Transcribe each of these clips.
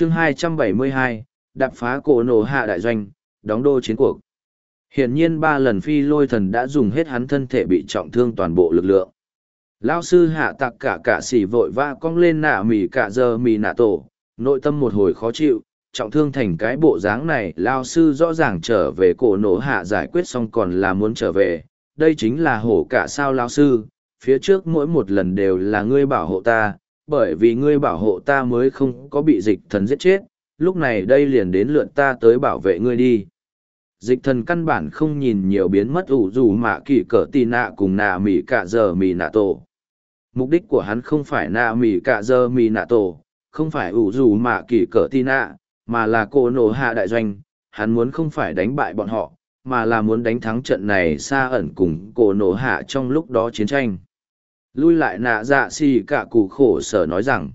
chương 272, đạp phá cổ nổ hạ đại doanh, đóng đô chiến cuộc. Hiển nhiên ba lần phi lôi thần đã dùng hết hắn thân thể bị trọng thương toàn bộ lực lượng. Lao sư hạ tặc cả cả xỉ vội vã cong lên nạ mỉ cả giờ mỉ nạ tổ, nội tâm một hồi khó chịu, trọng thương thành cái bộ dáng này. Lao sư rõ ràng trở về cổ nổ hạ giải quyết xong còn là muốn trở về, đây chính là hổ cả sao Lao sư, phía trước mỗi một lần đều là ngươi bảo hộ ta, bởi vì ngươi bảo hộ ta mới không có bị dịch thần giết chết, lúc này đây liền đến lượn ta tới bảo vệ ngươi đi. Dịch thần căn bản không nhìn nhiều biến mất ủ dù mà kỳ cỡ tì nạ cùng nạ mỉ cả giờ mỉ nạ tổ. Mục đích của hắn không phải nạ mỉ cả giờ mỉ nạ tổ không phải ủ dù mà kỳ cỡ tì nạ mà là cô nổ hạ đại doanh. Hắn muốn không phải đánh bại bọn họ mà là muốn đánh thắng trận này xa ẩn cùng cổ nổ hạ trong lúc đó chiến tranh lui lại nạ dạ xì cả cụ khổ sở nói rằng,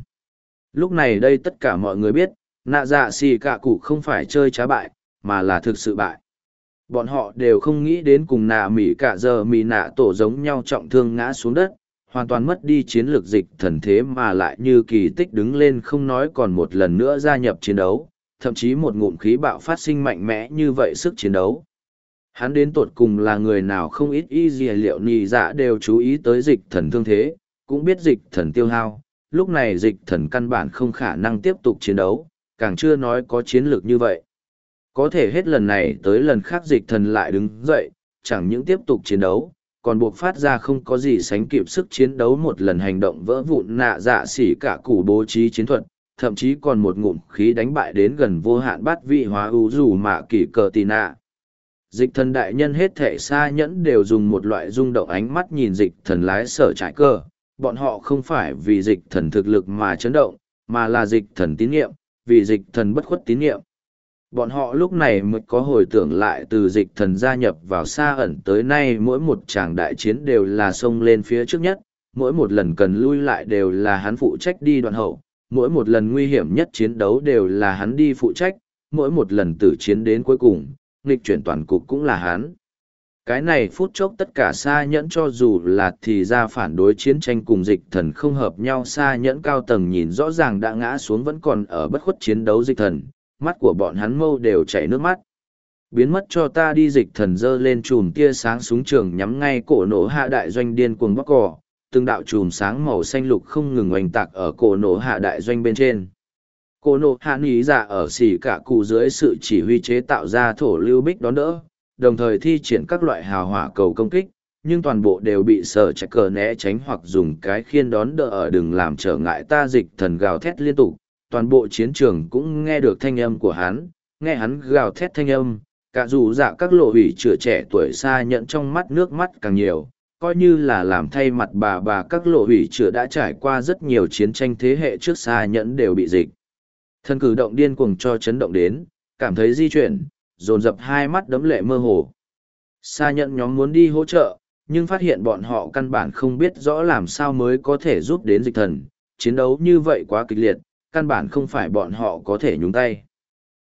lúc này đây tất cả mọi người biết, nạ dạ xì cả cụ không phải chơi trá bại, mà là thực sự bại. Bọn họ đều không nghĩ đến cùng nạ mỉ cả giờ mỉ nạ tổ giống nhau trọng thương ngã xuống đất, hoàn toàn mất đi chiến lược dịch thần thế mà lại như kỳ tích đứng lên không nói còn một lần nữa gia nhập chiến đấu, thậm chí một ngụm khí bạo phát sinh mạnh mẽ như vậy sức chiến đấu hắn đến tột cùng là người nào không ít y dìa liệu nì dạ đều chú ý tới dịch thần thương thế cũng biết dịch thần tiêu hao lúc này dịch thần căn bản không khả năng tiếp tục chiến đấu càng chưa nói có chiến lược như vậy có thể hết lần này tới lần khác dịch thần lại đứng dậy, chẳng những tiếp tục chiến đấu, còn buộc phát ra không có gì sánh kịp sức chiến đấu một lần hành động vỡ vụn nạ dạ xỉ cả củ bố trí chiến thuật, thậm chí còn một ngụm khí đánh bại đến gần vô hạn bát vị hóa ưu dù mạ kỷ cờ tì nạ. Dịch thần đại nhân hết thể xa nhẫn đều dùng một loại rung động ánh mắt nhìn dịch thần lái sở trải cơ, bọn họ không phải vì dịch thần thực lực mà chấn động, mà là dịch thần tín nhiệm, vì dịch thần bất khuất tín nhiệm. Bọn họ lúc này mới có hồi tưởng lại từ dịch thần gia nhập vào xa ẩn tới nay mỗi một tràng đại chiến đều là xông lên phía trước nhất mỗi một lần cần lui lại đều là hắn phụ trách đi đoạn hậu mỗi một lần nguy hiểm nhất chiến đấu đều là hắn đi phụ trách mỗi một lần tử chiến đến cuối cùng nghịch chuyển toàn cục cũng là hắn cái này phút chốc tất cả xa nhẫn cho dù là thì ra phản đối chiến tranh cùng dịch thần không hợp nhau xa nhẫn cao tầng nhìn rõ ràng đã ngã xuống vẫn còn ở bất khuất chiến đấu dịch thần mắt của bọn hắn mâu đều chảy nước mắt. Biến mất cho ta đi dịch thần dơ lên chùm tia sáng súng trường nhắm ngay cổ nổ hạ đại doanh điên cuồng bắc cỏ, từng đạo chùm sáng màu xanh lục không ngừng oanh tạc ở cổ nổ hạ đại doanh bên trên cô nộ hạ nghĩ dạ ở xỉ cả cụ dưới sự chỉ huy chế tạo ra thổ lưu bích đón đỡ, đồng thời thi triển các loại hào hỏa cầu công kích, nhưng toàn bộ đều bị sở chạy cờ né tránh hoặc dùng cái khiên đón đỡ ở đừng làm trở ngại ta dịch thần gào thét liên tục, toàn bộ chiến trường cũng nghe được thanh âm của hắn, nghe hắn gào thét thanh âm, cả dù dạ các lộ ủy chữa trẻ tuổi xa nhận trong mắt nước mắt càng nhiều, coi như là làm thay mặt bà bà các lộ ủy chữa đã trải qua rất nhiều chiến tranh thế hệ trước xa nhẫn đều bị dịch. Thân cử động điên cuồng cho chấn động đến, cảm thấy di chuyển, dồn dập hai mắt đấm lệ mơ hồ. Xa nhận nhóm muốn đi hỗ trợ, nhưng phát hiện bọn họ căn bản không biết rõ làm sao mới có thể giúp đến dịch thần. Chiến đấu như vậy quá kịch liệt, căn bản không phải bọn họ có thể nhúng tay.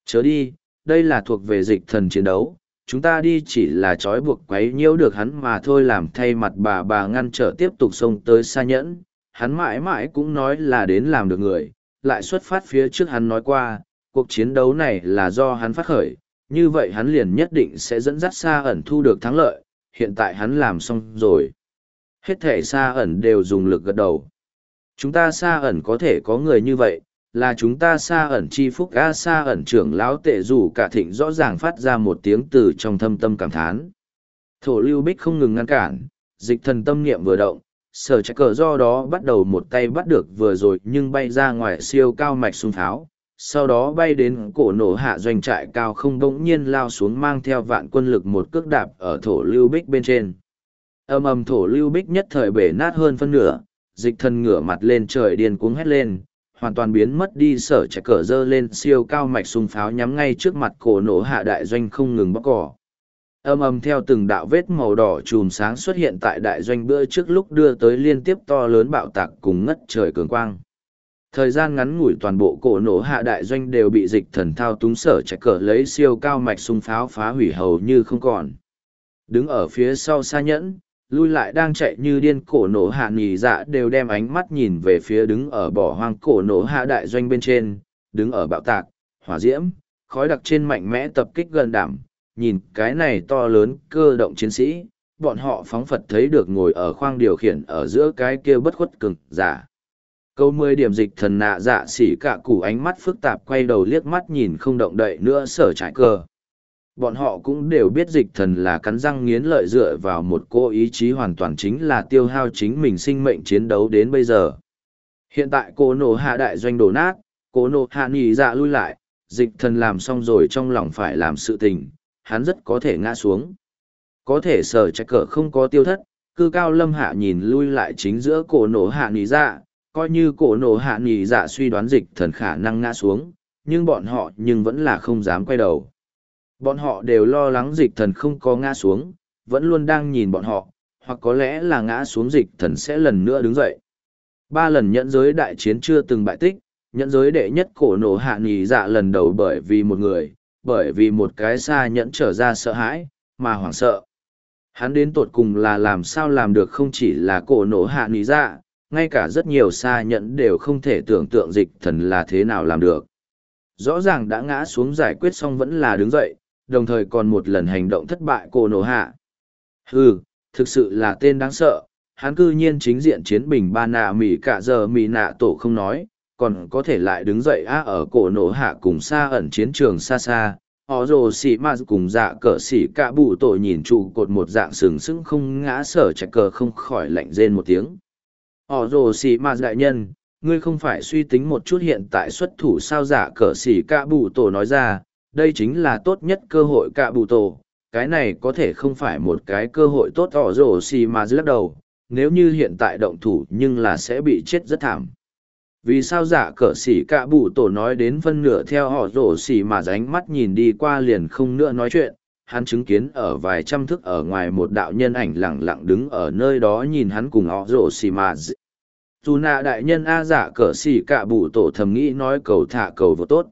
Chớ đi, đây là thuộc về dịch thần chiến đấu, chúng ta đi chỉ là trói buộc quấy nhiễu được hắn mà thôi làm thay mặt bà bà ngăn trở tiếp tục xông tới xa nhẫn. Hắn mãi mãi cũng nói là đến làm được người, lại xuất phát phía trước hắn nói qua, cuộc chiến đấu này là do hắn phát khởi, như vậy hắn liền nhất định sẽ dẫn dắt xa ẩn thu được thắng lợi, hiện tại hắn làm xong rồi. Hết thể xa ẩn đều dùng lực gật đầu. Chúng ta xa ẩn có thể có người như vậy, là chúng ta xa ẩn chi phúc a xa ẩn trưởng lão tệ dù cả thịnh rõ ràng phát ra một tiếng từ trong thâm tâm cảm thán thổ lưu bích không ngừng ngăn cản dịch thần tâm niệm vừa động sở trái cờ do đó bắt đầu một tay bắt được vừa rồi nhưng bay ra ngoài siêu cao mạch sung tháo sau đó bay đến cổ nổ hạ doanh trại cao không bỗng nhiên lao xuống mang theo vạn quân lực một cước đạp ở thổ lưu bích bên trên. Âm ầm thổ lưu bích nhất thời bể nát hơn phân nửa, dịch thần ngửa mặt lên trời điên cuống hét lên, hoàn toàn biến mất đi sở trái cờ dơ lên siêu cao mạch xung pháo nhắm ngay trước mặt cổ nổ hạ đại doanh không ngừng bóc cỏ âm âm theo từng đạo vết màu đỏ chùm sáng xuất hiện tại đại doanh bữa trước lúc đưa tới liên tiếp to lớn bạo tạc cùng ngất trời cường quang. Thời gian ngắn ngủi toàn bộ cổ nổ hạ đại doanh đều bị dịch thần thao túng sở chạy cờ lấy siêu cao mạch súng pháo phá hủy hầu như không còn. Đứng ở phía sau xa nhẫn lui lại đang chạy như điên cổ nổ hạ nghỉ dạ đều đem ánh mắt nhìn về phía đứng ở bỏ hoang cổ nổ hạ đại doanh bên trên đứng ở bạo tạc, hỏa diễm, khói đặc trên mạnh mẽ tập kích gần đảm, nhìn cái này to lớn cơ động chiến sĩ, bọn họ phóng phật thấy được ngồi ở khoang điều khiển ở giữa cái kia bất khuất cực giả. Câu mười điểm dịch thần nạ dạ xỉ cả củ ánh mắt phức tạp quay đầu liếc mắt nhìn không động đậy nữa sở trải cờ. Bọn họ cũng đều biết dịch thần là cắn răng nghiến lợi dựa vào một cô ý chí hoàn toàn chính là tiêu hao chính mình sinh mệnh chiến đấu đến bây giờ. Hiện tại cô nổ hạ đại doanh đổ nát, cô nổ hạ nhì dạ lui lại, dịch thần làm xong rồi trong lòng phải làm sự tình, hắn rất có thể ngã xuống. Có thể sở trạch cờ không có tiêu thất, cư cao lâm hạ nhìn lui lại chính giữa cổ nổ hạ nghỉ dạ, coi như cổ nổ hạ nghỉ dạ suy đoán dịch thần khả năng ngã xuống, nhưng bọn họ nhưng vẫn là không dám quay đầu. Bọn họ đều lo lắng dịch thần không có ngã xuống, vẫn luôn đang nhìn bọn họ, hoặc có lẽ là ngã xuống dịch thần sẽ lần nữa đứng dậy. Ba lần nhẫn giới đại chiến chưa từng bại tích, nhẫn giới đệ nhất cổ nổ hạ nghỉ dạ lần đầu bởi vì một người, bởi vì một cái xa nhẫn trở ra sợ hãi, mà hoảng sợ. Hắn đến tột cùng là làm sao làm được không chỉ là cổ nổ hạ nghỉ dạ, ngay cả rất nhiều xa nhẫn đều không thể tưởng tượng dịch thần là thế nào làm được. Rõ ràng đã ngã xuống giải quyết xong vẫn là đứng dậy, đồng thời còn một lần hành động thất bại cổ nổ hạ. Hừ, thực sự là tên đáng sợ, hắn cư nhiên chính diện chiến bình ba nạ mỉ cả giờ mỉ nạ tổ không nói, còn có thể lại đứng dậy á ở cổ nổ hạ cùng xa ẩn chiến trường xa xa. Họ rồ xì ma cùng dạ cờ xì cạ bụ tội nhìn trụ cột một dạng sừng sững không ngã sở chạy cờ không khỏi lạnh rên một tiếng. Họ rồ xì ma đại nhân, ngươi không phải suy tính một chút hiện tại xuất thủ sao dạ cờ xì cạ bụ tổ nói ra, đây chính là tốt nhất cơ hội cạ bụ tổ. Cái này có thể không phải một cái cơ hội tốt họ rồ xì ma lắc đầu, nếu như hiện tại động thủ nhưng là sẽ bị chết rất thảm vì sao giả cờ xỉ cạ bụ tổ nói đến phân nửa theo họ rổ xỉ mà ránh mắt nhìn đi qua liền không nữa nói chuyện, hắn chứng kiến ở vài trăm thước ở ngoài một đạo nhân ảnh lẳng lặng đứng ở nơi đó nhìn hắn cùng họ rổ xỉ mà dù nạ đại nhân a giả cờ xỉ cạ bụ tổ thầm nghĩ nói cầu thả cầu vô tốt.